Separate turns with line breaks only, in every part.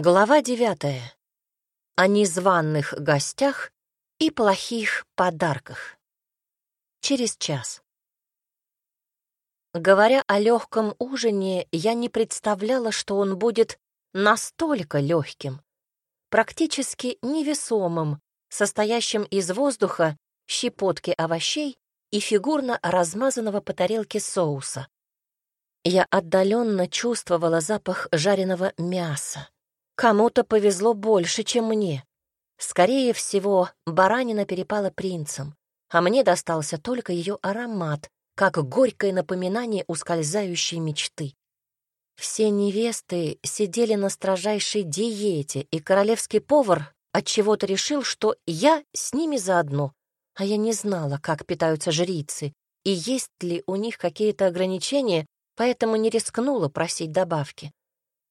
Глава девятая. О незваных гостях и плохих подарках. Через час. Говоря о легком ужине, я не представляла, что он будет настолько легким, практически невесомым, состоящим из воздуха, щепотки овощей и фигурно размазанного по тарелке соуса. Я отдаленно чувствовала запах жареного мяса. Кому-то повезло больше, чем мне. Скорее всего, баранина перепала принцам, а мне достался только ее аромат, как горькое напоминание ускользающей мечты. Все невесты сидели на строжайшей диете, и королевский повар отчего-то решил, что я с ними заодно, а я не знала, как питаются жрицы и есть ли у них какие-то ограничения, поэтому не рискнула просить добавки.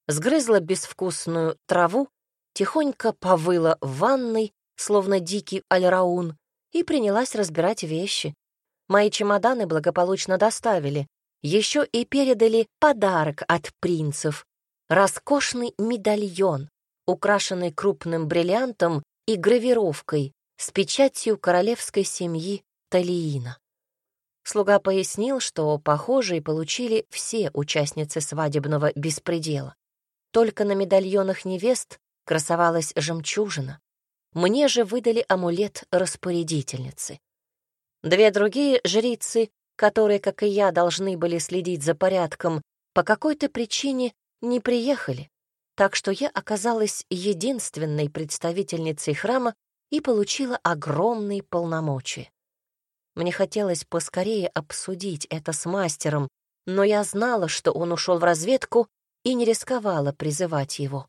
Сгрызла безвкусную траву, тихонько повыла в ванной, словно дикий альраун, и принялась разбирать вещи. Мои чемоданы благополучно доставили. Еще и передали подарок от принцев — роскошный медальон, украшенный крупным бриллиантом и гравировкой с печатью королевской семьи Талиина. Слуга пояснил, что похожие получили все участницы свадебного беспредела. Только на медальонах невест красовалась жемчужина. Мне же выдали амулет распорядительницы. Две другие жрицы, которые, как и я, должны были следить за порядком, по какой-то причине не приехали, так что я оказалась единственной представительницей храма и получила огромные полномочия. Мне хотелось поскорее обсудить это с мастером, но я знала, что он ушел в разведку и не рисковала призывать его.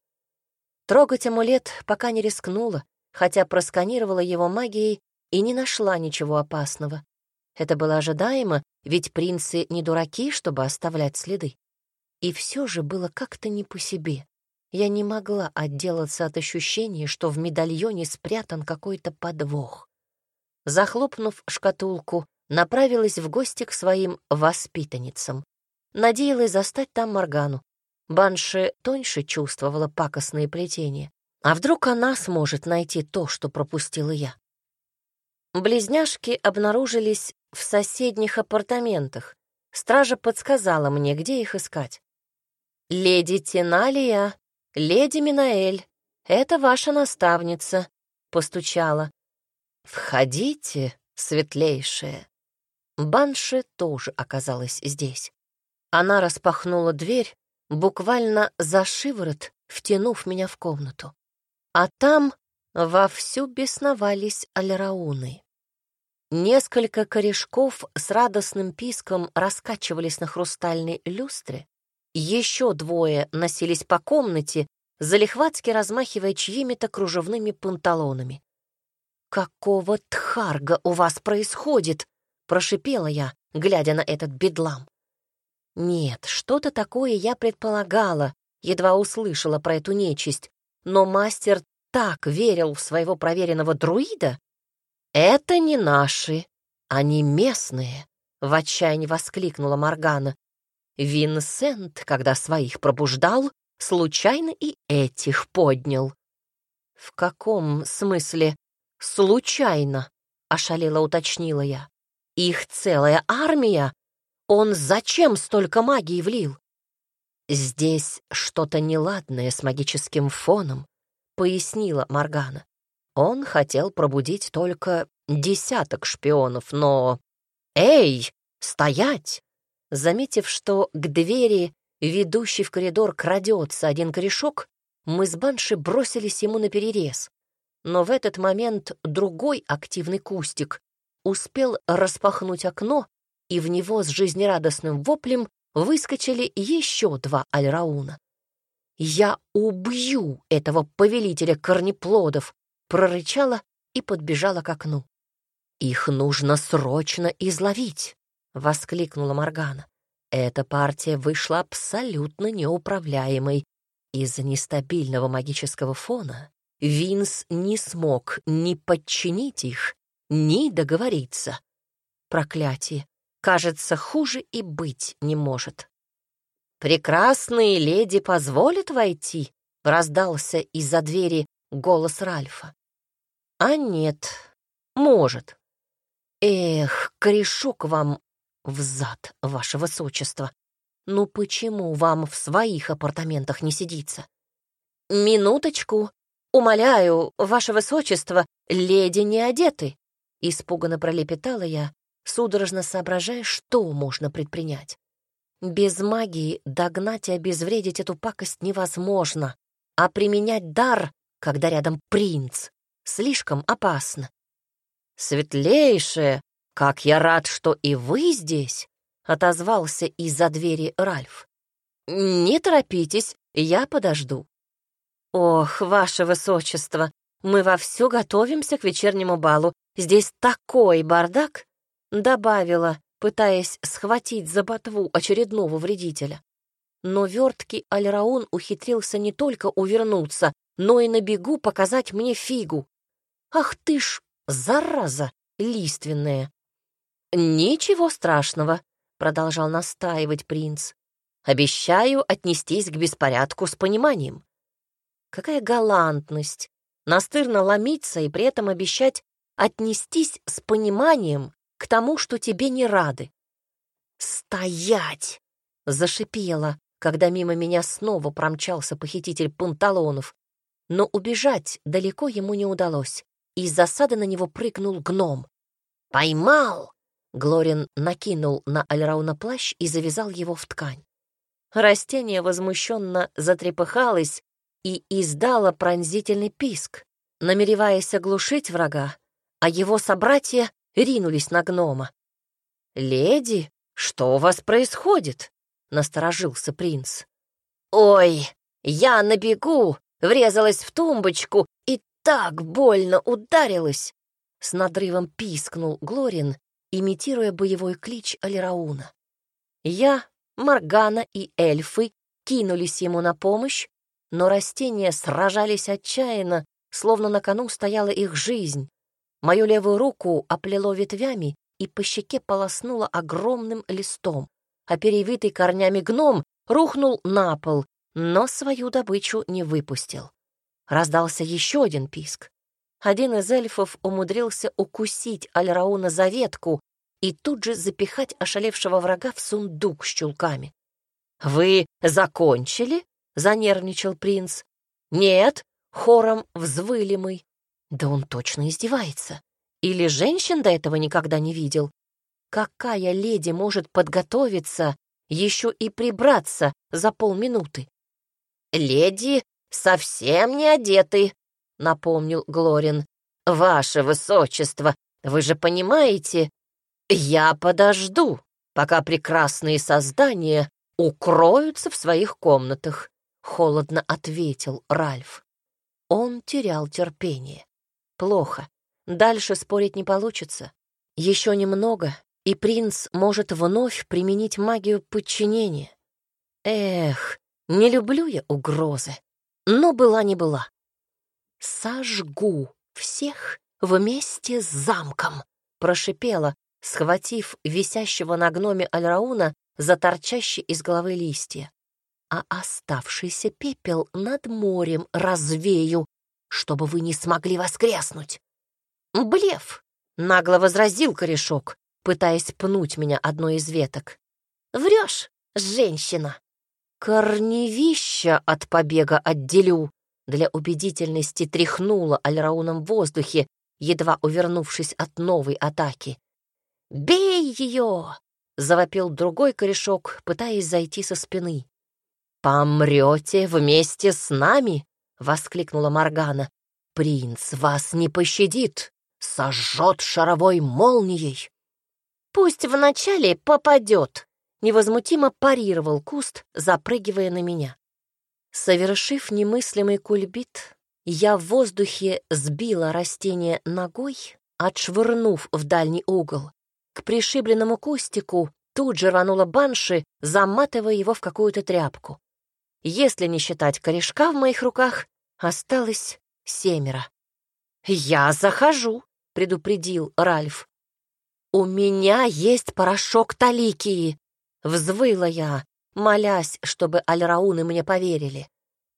Трогать амулет пока не рискнула, хотя просканировала его магией и не нашла ничего опасного. Это было ожидаемо, ведь принцы не дураки, чтобы оставлять следы. И все же было как-то не по себе. Я не могла отделаться от ощущения, что в медальоне спрятан какой-то подвох захлопнув шкатулку, направилась в гости к своим воспитанницам. Надеялась застать там Моргану. Банши тоньше чувствовала пакостные плетения. А вдруг она сможет найти то, что пропустила я? Близняшки обнаружились в соседних апартаментах. Стража подсказала мне, где их искать. «Леди Тиналия, леди Минаэль, это ваша наставница», — постучала. «Входите, светлейшая». Банши тоже оказалась здесь. Она распахнула дверь, буквально за шиворот, втянув меня в комнату. А там вовсю бесновались альрауны. Несколько корешков с радостным писком раскачивались на хрустальной люстре, еще двое носились по комнате, залихватски размахивая чьими-то кружевными панталонами. «Какого тхарга у вас происходит?» — прошипела я, глядя на этот бедлам. Нет, что-то такое я предполагала, едва услышала про эту нечисть, но мастер так верил в своего проверенного друида. «Это не наши, они местные», — в отчаянии воскликнула Моргана. Винсент, когда своих пробуждал, случайно и этих поднял. «В каком смысле?» «Случайно», — ошалело уточнила я. «Их целая армия? Он зачем столько магии влил?» «Здесь что-то неладное с магическим фоном», — пояснила Моргана. Он хотел пробудить только десяток шпионов, но... «Эй, стоять!» Заметив, что к двери, ведущей в коридор, крадется один корешок, мы с Банши бросились ему на перерез но в этот момент другой активный кустик успел распахнуть окно, и в него с жизнерадостным воплем выскочили еще два альрауна. «Я убью этого повелителя корнеплодов!» прорычала и подбежала к окну. «Их нужно срочно изловить!» — воскликнула Моргана. Эта партия вышла абсолютно неуправляемой. Из-за нестабильного магического фона Винс не смог ни подчинить их, ни договориться. Проклятие. Кажется, хуже и быть не может. «Прекрасные леди позволят войти?» — раздался из-за двери голос Ральфа. А нет, может. Эх, корешок вам в зад, ваше высочество. Ну почему вам в своих апартаментах не сидится? Минуточку. Умоляю, ваше высочество, леди не одеты. Испуганно пролепетала я, судорожно соображая, что можно предпринять. Без магии догнать и обезвредить эту пакость невозможно, а применять дар, когда рядом принц, слишком опасно. «Светлейшая, как я рад, что и вы здесь!» — отозвался из-за двери Ральф. «Не торопитесь, я подожду». «Ох, ваше высочество, мы вовсю готовимся к вечернему балу. Здесь такой бардак!» — добавила, пытаясь схватить за ботву очередного вредителя. Но верткий Альраун ухитрился не только увернуться, но и на бегу показать мне фигу. «Ах ты ж, зараза лиственная!» «Ничего страшного», — продолжал настаивать принц. «Обещаю отнестись к беспорядку с пониманием». Какая галантность! Настырно ломиться и при этом обещать отнестись с пониманием к тому, что тебе не рады. «Стоять!» — зашипела, когда мимо меня снова промчался похититель панталонов. Но убежать далеко ему не удалось. Из засады на него прыгнул гном. «Поймал!» Глорин накинул на Альрауна плащ и завязал его в ткань. Растение возмущенно затрепыхалось и издало пронзительный писк, намереваясь оглушить врага, а его собратья ринулись на гнома. «Леди, что у вас происходит?» — насторожился принц. «Ой, я на бегу врезалась в тумбочку и так больно ударилась!» С надрывом пискнул Глорин имитируя боевой клич Алирауна. Я, Маргана и эльфы кинулись ему на помощь, но растения сражались отчаянно, словно на кону стояла их жизнь. Мою левую руку оплело ветвями и по щеке полоснуло огромным листом, а перевитый корнями гном рухнул на пол, но свою добычу не выпустил. Раздался еще один писк. Один из эльфов умудрился укусить Альрауна за ветку и тут же запихать ошалевшего врага в сундук с чулками. «Вы закончили?» — занервничал принц. «Нет», — хором взвыли мы. Да он точно издевается. Или женщин до этого никогда не видел? Какая леди может подготовиться, еще и прибраться за полминуты? «Леди совсем не одеты», — напомнил Глорин. «Ваше высочество, вы же понимаете...» «Я подожду, пока прекрасные создания укроются в своих комнатах», — холодно ответил Ральф. Он терял терпение. Плохо. Дальше спорить не получится. Еще немного, и принц может вновь применить магию подчинения. Эх, не люблю я угрозы, но была не была. «Сожгу всех вместе с замком», — прошипела, схватив висящего на гноме Альрауна за торчащие из головы листья. А оставшийся пепел над морем развею, чтобы вы не смогли воскреснуть. «Блеф!» — нагло возразил корешок, пытаясь пнуть меня одной из веток. «Врешь, женщина!» «Корневища от побега отделю!» Для убедительности тряхнула Альрауном в воздухе, едва увернувшись от новой атаки. «Бей ее!» — завопил другой корешок, пытаясь зайти со спины. «Помрете вместе с нами!» — воскликнула Моргана. «Принц вас не пощадит, сожжет шаровой молнией!» «Пусть вначале попадет!» — невозмутимо парировал куст, запрыгивая на меня. Совершив немыслимый кульбит, я в воздухе сбила растение ногой, отшвырнув в дальний угол. К пришибленному кустику тут же рванула банши, заматывая его в какую-то тряпку. Если не считать корешка в моих руках, осталось семеро. «Я захожу», — предупредил Ральф. «У меня есть порошок таликии», — взвыла я, молясь, чтобы альрауны мне поверили.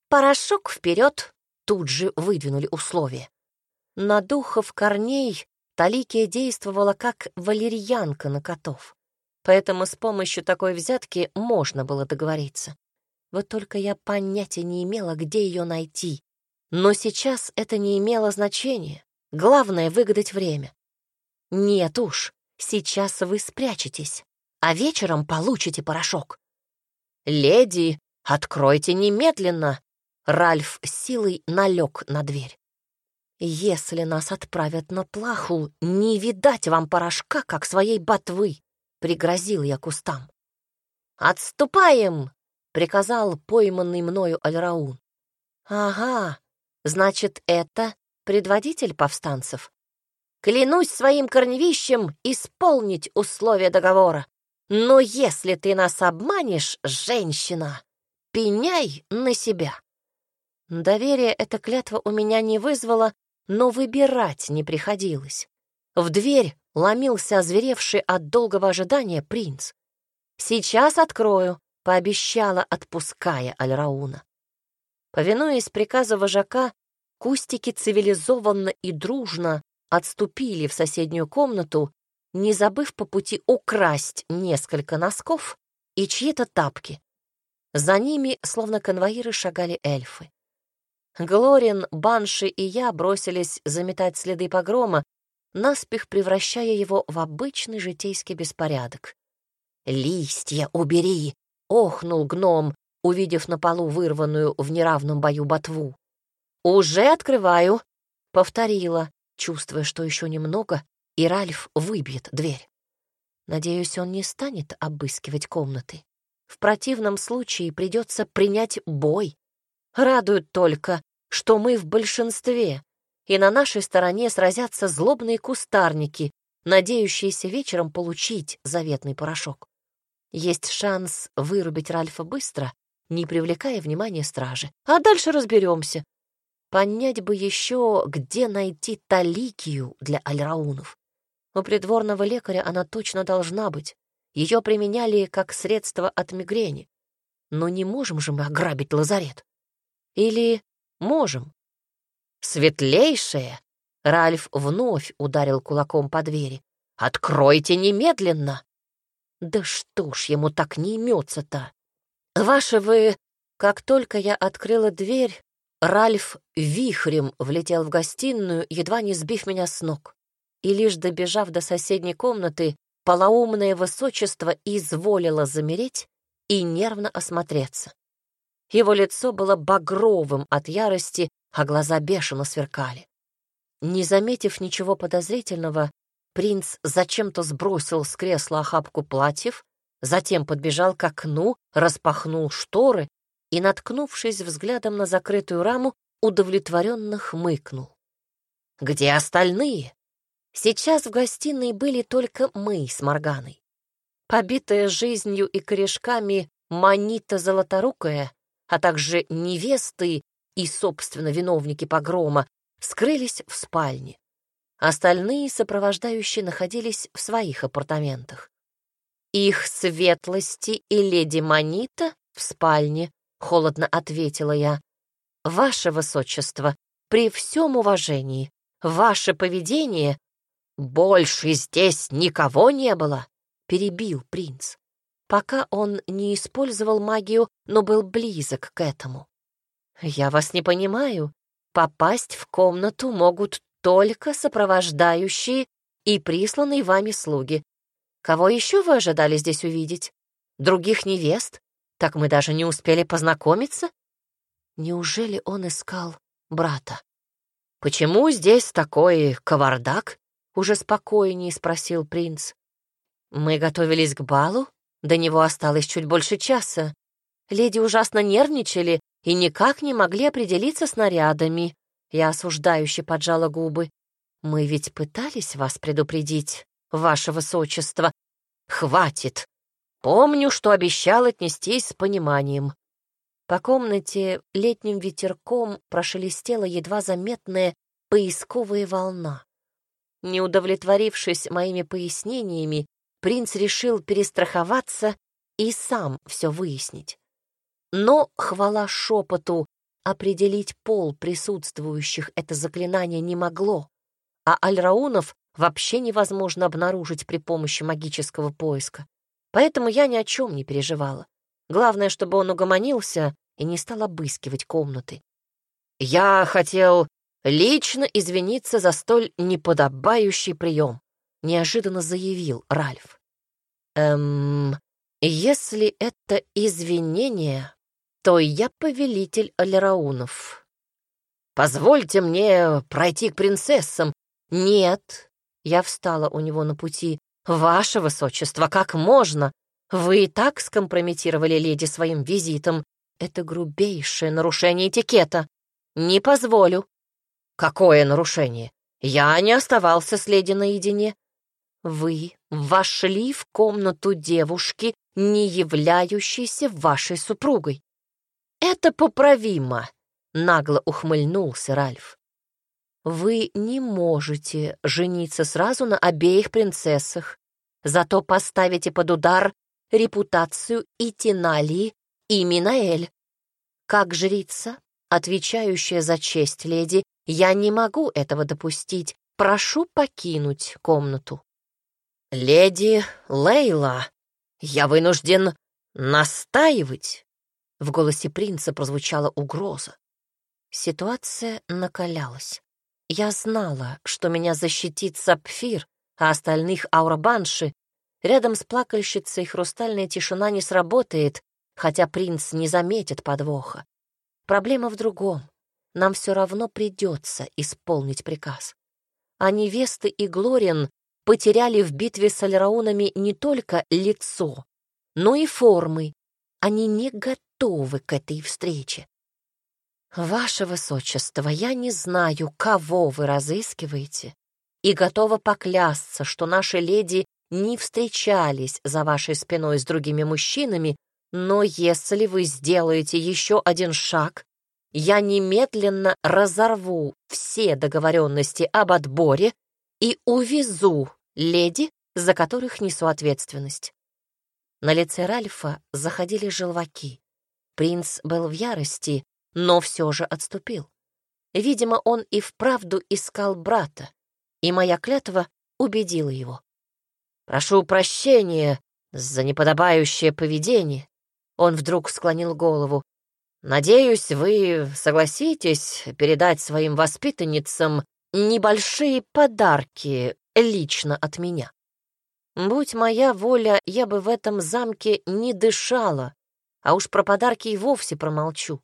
Порошок вперед! Тут же выдвинули условия. На духов корней Таликия действовала как валерьянка на котов, поэтому с помощью такой взятки можно было договориться. Вот только я понятия не имела, где ее найти. Но сейчас это не имело значения. Главное — выгадать время. Нет уж, сейчас вы спрячетесь, а вечером получите порошок. «Леди, откройте немедленно!» Ральф силой налег на дверь. «Если нас отправят на плаху, не видать вам порошка, как своей ботвы!» — пригрозил я кустам. «Отступаем!» — приказал пойманный мною Альраун. «Ага, значит, это предводитель повстанцев? Клянусь своим корневищем исполнить условия договора. Но если ты нас обманешь, женщина, пеняй на себя». Доверие эта клятва у меня не вызвала, но выбирать не приходилось. В дверь ломился озверевший от долгого ожидания принц. «Сейчас открою», — пообещала, отпуская Альрауна. Повинуясь приказу вожака, кустики цивилизованно и дружно отступили в соседнюю комнату, не забыв по пути украсть несколько носков и чьи-то тапки. За ними, словно конвоиры, шагали эльфы. Глорин, Банши и я бросились заметать следы погрома, наспех превращая его в обычный житейский беспорядок. «Листья убери!» — охнул гном, увидев на полу вырванную в неравном бою ботву. «Уже открываю!» — повторила, чувствуя, что еще немного, и Ральф выбьет дверь. Надеюсь, он не станет обыскивать комнаты. В противном случае придется принять бой. Радует только, что мы в большинстве, и на нашей стороне сразятся злобные кустарники, надеющиеся вечером получить заветный порошок. Есть шанс вырубить Ральфа быстро, не привлекая внимания стражи. А дальше разберемся. Понять бы еще, где найти таликию для альраунов. У придворного лекаря она точно должна быть. Ее применяли как средство от мигрени. Но не можем же мы ограбить лазарет. Или можем? Светлейшее! Ральф вновь ударил кулаком по двери. «Откройте немедленно!» «Да что ж ему так не имется-то?» «Ваше вы...» Как только я открыла дверь, Ральф вихрем влетел в гостиную, едва не сбив меня с ног и лишь добежав до соседней комнаты, полоумное высочество изволило замереть и нервно осмотреться. Его лицо было багровым от ярости, а глаза бешено сверкали. Не заметив ничего подозрительного, принц зачем-то сбросил с кресла охапку платьев, затем подбежал к окну, распахнул шторы и, наткнувшись взглядом на закрытую раму, удовлетворенно хмыкнул. «Где остальные?» Сейчас в гостиной были только мы с Морганой. Побитая жизнью и корешками Манита Золоторукая, а также невесты и, собственно, виновники погрома, скрылись в спальне. Остальные сопровождающие находились в своих апартаментах. «Их светлости и леди Манита в спальне», — холодно ответила я. «Ваше высочество, при всем уважении, ваше поведение «Больше здесь никого не было!» — перебил принц, пока он не использовал магию, но был близок к этому. «Я вас не понимаю. Попасть в комнату могут только сопровождающие и присланные вами слуги. Кого еще вы ожидали здесь увидеть? Других невест? Так мы даже не успели познакомиться?» Неужели он искал брата? «Почему здесь такой кавардак?» уже спокойнее спросил принц. Мы готовились к балу, до него осталось чуть больше часа. Леди ужасно нервничали и никак не могли определиться с нарядами. Я осуждающе поджала губы. Мы ведь пытались вас предупредить, ваше высочество. Хватит. Помню, что обещал отнестись с пониманием. По комнате летним ветерком прошелестела едва заметная поисковая волна. Не удовлетворившись моими пояснениями, принц решил перестраховаться и сам все выяснить. Но, хвала шепоту, определить пол присутствующих это заклинание не могло, а альраунов вообще невозможно обнаружить при помощи магического поиска. Поэтому я ни о чем не переживала. Главное, чтобы он угомонился и не стал обыскивать комнаты. «Я хотел лично извиниться за столь неподобающий прием», — неожиданно заявил Ральф. «Эм, если это извинение, то я повелитель Алераунов. Позвольте мне пройти к принцессам. Нет, я встала у него на пути. Ваше высочество, как можно? Вы и так скомпрометировали леди своим визитом. Это грубейшее нарушение этикета. Не позволю. Какое нарушение? Я не оставался с леди наедине. Вы вошли в комнату девушки, не являющейся вашей супругой. «Это поправимо», — нагло ухмыльнулся Ральф. «Вы не можете жениться сразу на обеих принцессах, зато поставите под удар репутацию и Тиналии, и Минаэль. Как жрица, отвечающая за честь леди, я не могу этого допустить. Прошу покинуть комнату». «Леди Лейла, я вынужден настаивать», в голосе принца прозвучала угроза. Ситуация накалялась. Я знала, что меня защитит Сапфир, а остальных Аурабанши. Рядом с плакальщицей хрустальная тишина не сработает, хотя принц не заметит подвоха. Проблема в другом. Нам все равно придется исполнить приказ. А невесты и Глорин потеряли в битве с Альраунами не только лицо, но и формы. Они не готовы готовы к этой встрече. Ваше Высочество, я не знаю, кого вы разыскиваете, и готова поклясться, что наши леди не встречались за вашей спиной с другими мужчинами, но если вы сделаете еще один шаг, я немедленно разорву все договоренности об отборе и увезу леди, за которых несу ответственность. На лице Ральфа заходили желваки. Принц был в ярости, но все же отступил. Видимо, он и вправду искал брата, и моя клятва убедила его. «Прошу прощения за неподобающее поведение». Он вдруг склонил голову. «Надеюсь, вы согласитесь передать своим воспитанницам небольшие подарки лично от меня. Будь моя воля, я бы в этом замке не дышала, а уж про подарки и вовсе промолчу.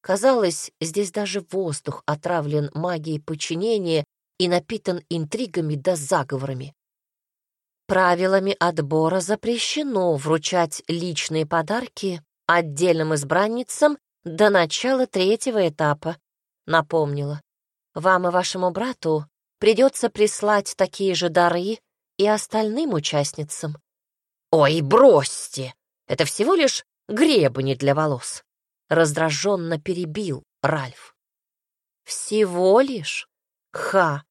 Казалось, здесь даже воздух отравлен магией подчинения и напитан интригами да заговорами. Правилами отбора запрещено вручать личные подарки отдельным избранницам до начала третьего этапа, напомнила. Вам и вашему брату придется прислать такие же дары и остальным участницам. «Ой, бросьте! Это всего лишь гребни для волос. Раздраженно перебил Ральф. Всего лишь? Ха!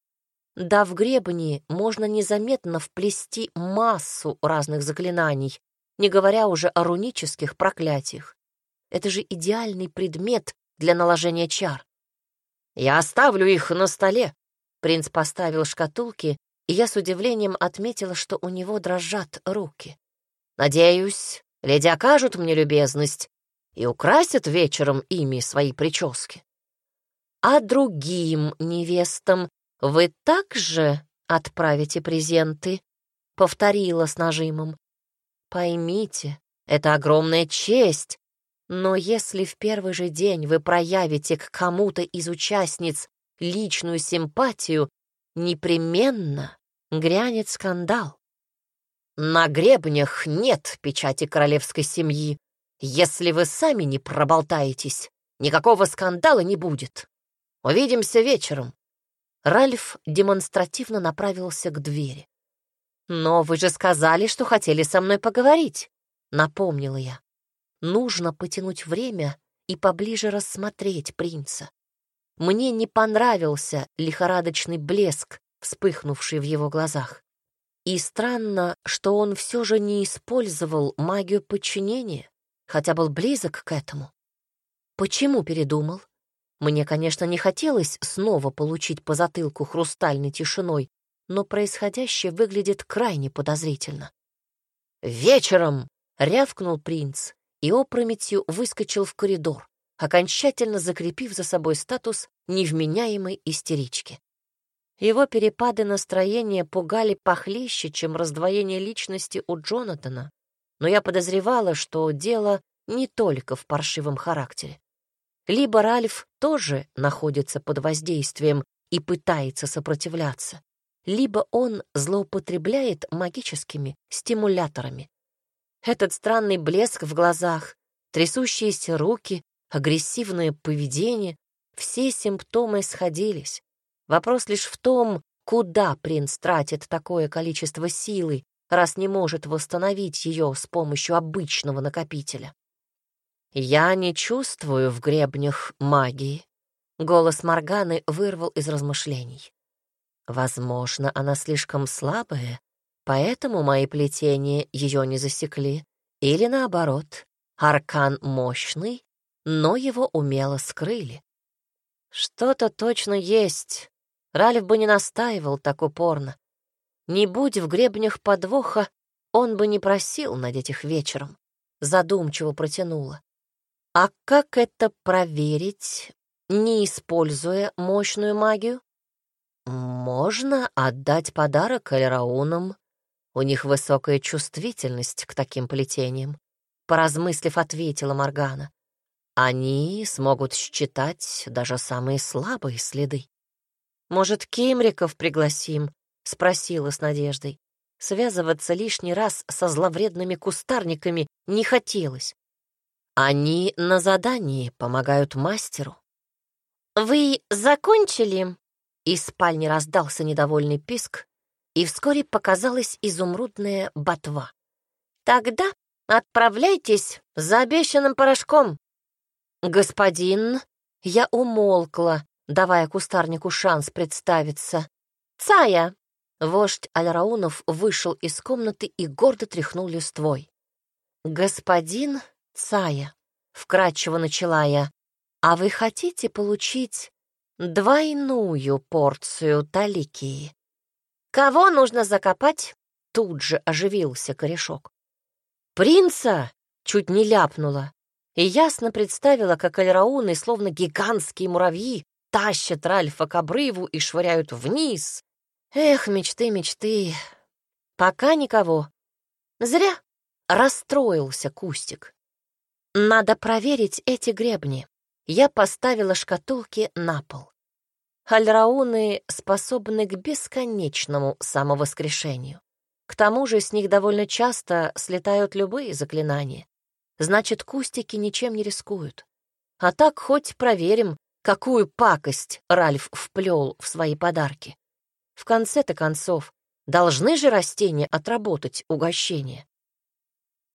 Да в гребни можно незаметно вплести массу разных заклинаний, не говоря уже о рунических проклятиях. Это же идеальный предмет для наложения чар. «Я оставлю их на столе», — принц поставил шкатулки, и я с удивлением отметила, что у него дрожат руки. «Надеюсь, Леди окажут мне любезность и украсят вечером ими свои прически. А другим невестам вы также отправите презенты, — повторила с нажимом. Поймите, это огромная честь, но если в первый же день вы проявите к кому-то из участниц личную симпатию, непременно грянет скандал. На гребнях нет печати королевской семьи. Если вы сами не проболтаетесь, никакого скандала не будет. Увидимся вечером. Ральф демонстративно направился к двери. «Но вы же сказали, что хотели со мной поговорить», — напомнила я. «Нужно потянуть время и поближе рассмотреть принца. Мне не понравился лихорадочный блеск, вспыхнувший в его глазах. И странно, что он все же не использовал магию подчинения, хотя был близок к этому. Почему передумал? Мне, конечно, не хотелось снова получить по затылку хрустальной тишиной, но происходящее выглядит крайне подозрительно. «Вечером!» — рявкнул принц и опрометью выскочил в коридор, окончательно закрепив за собой статус невменяемой истерички. Его перепады настроения пугали похлеще, чем раздвоение личности у Джонатана, но я подозревала, что дело не только в паршивом характере. Либо Ральф тоже находится под воздействием и пытается сопротивляться, либо он злоупотребляет магическими стимуляторами. Этот странный блеск в глазах, трясущиеся руки, агрессивное поведение — все симптомы сходились. Вопрос лишь в том, куда принц тратит такое количество силы, раз не может восстановить ее с помощью обычного накопителя. «Я не чувствую в гребнях магии», — голос Морганы вырвал из размышлений. «Возможно, она слишком слабая, поэтому мои плетения ее не засекли. Или наоборот, аркан мощный, но его умело скрыли. Что-то точно есть. Ральф бы не настаивал так упорно. Не будь в гребнях подвоха, он бы не просил надеть их вечером. Задумчиво протянула. А как это проверить, не используя мощную магию? Можно отдать подарок Эльраунам. У них высокая чувствительность к таким плетениям. Поразмыслив, ответила Моргана. Они смогут считать даже самые слабые следы. «Может, Кемриков пригласим?» — спросила с надеждой. Связываться лишний раз со зловредными кустарниками не хотелось. Они на задании помогают мастеру. «Вы закончили?» Из спальни раздался недовольный писк, и вскоре показалась изумрудная ботва. «Тогда отправляйтесь за обещанным порошком». «Господин...» Я умолкла, давая кустарнику шанс представиться. «Цая!» Вождь Альраунов вышел из комнаты и гордо тряхнул листвой. «Господин Цая», — вкратчиво начала я, «а вы хотите получить двойную порцию талики?» «Кого нужно закопать?» — тут же оживился корешок. «Принца!» — чуть не ляпнула, и ясно представила, как альрауны, словно гигантские муравьи, тащат Ральфа к обрыву и швыряют вниз. Эх, мечты, мечты. Пока никого. Зря расстроился кустик. Надо проверить эти гребни. Я поставила шкатулки на пол. Альрауны способны к бесконечному самовоскрешению. К тому же с них довольно часто слетают любые заклинания. Значит, кустики ничем не рискуют. А так хоть проверим, Какую пакость Ральф вплел в свои подарки? В конце-то концов, должны же растения отработать угощение.